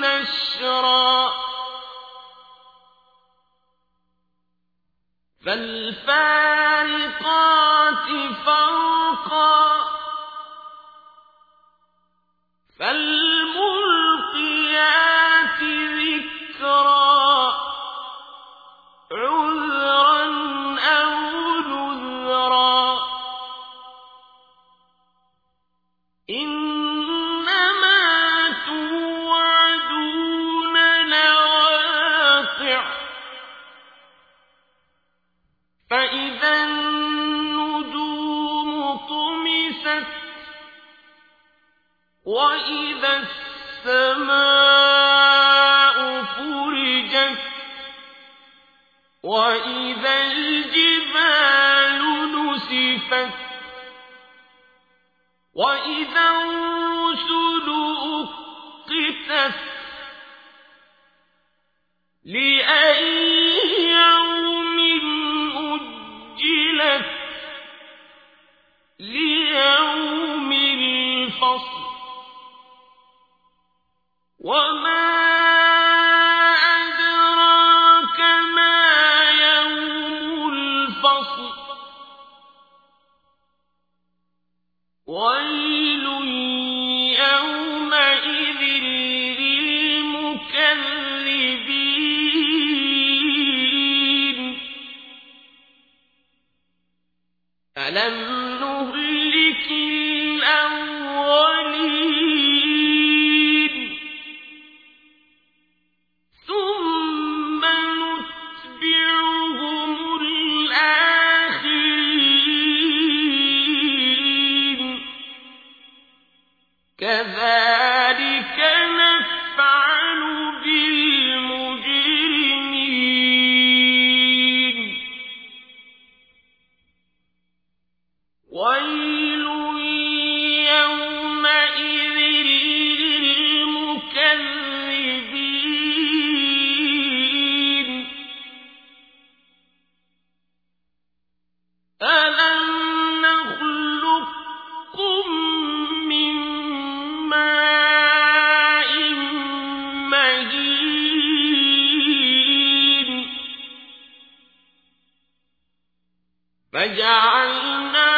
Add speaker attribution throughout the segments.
Speaker 1: نشرا. فالفارقات فرقا فالملقيات ذكرا. عذرا أو نذرا. إنما وإذا السماء فرجت وإذا الجبال نسفت وإذا الرسل أقتت لأي ألم نهلك الأولين ثم نتبعهم الآخرين كذلك فجعلناه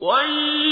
Speaker 1: ويل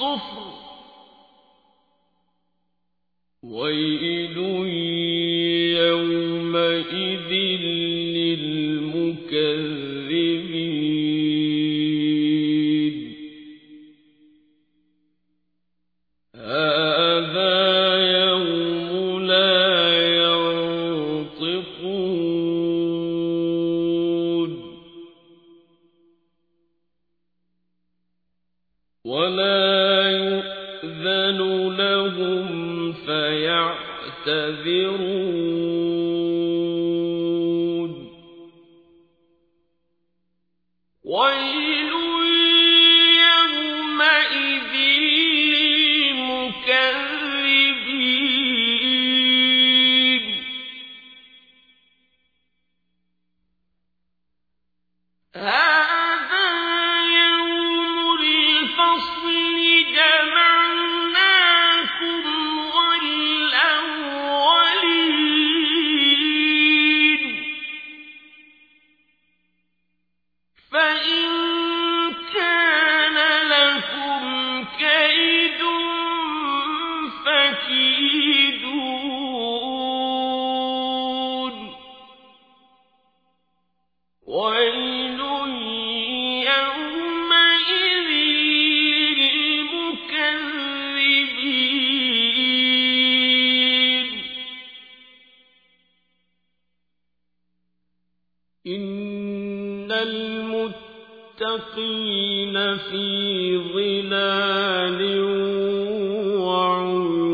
Speaker 1: صفر. ويل يومئذ
Speaker 2: Ah! المتقين في ظلال وعيون.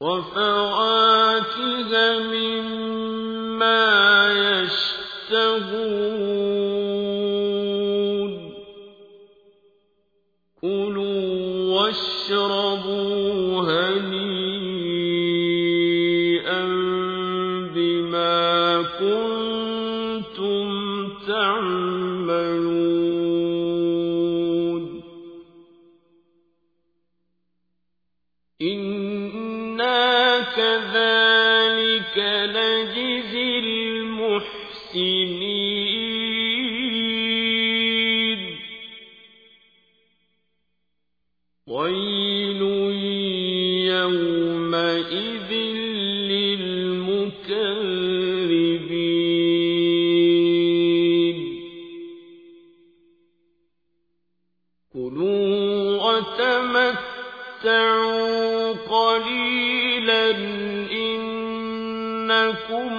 Speaker 2: وفواكه مما المحسنين ويل يومئذ للمكذبين. كلوا وتمتعوا قليلا إنكم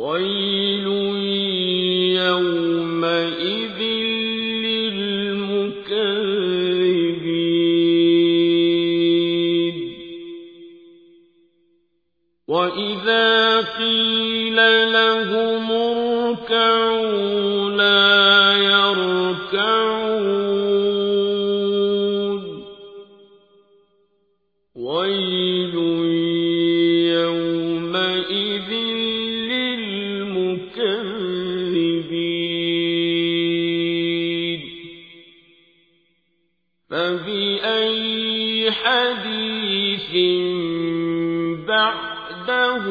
Speaker 2: ويل يومئذ للمكذبين وإذا قيل لهم اركعوا لا فبأي حديث بعده